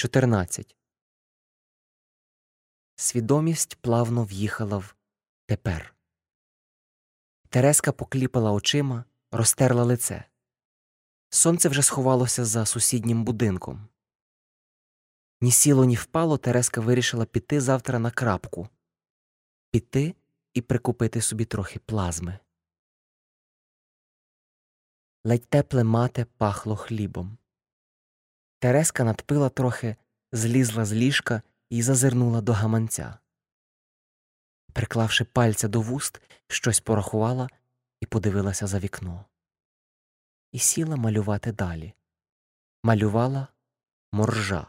14. Свідомість плавно в'їхала в тепер. Тереска покліпала очима, розтерла лице. Сонце вже сховалося за сусіднім будинком. Ні сіло, ні впало, Тереска вирішила піти завтра на крапку, піти і прикупити собі трохи плазми. Ледь тепле мате пахло хлібом. Тереска надпила трохи, злізла з ліжка і зазирнула до гаманця. Приклавши пальця до вуст, щось порахувала і подивилася за вікно. І сіла малювати далі. Малювала моржа.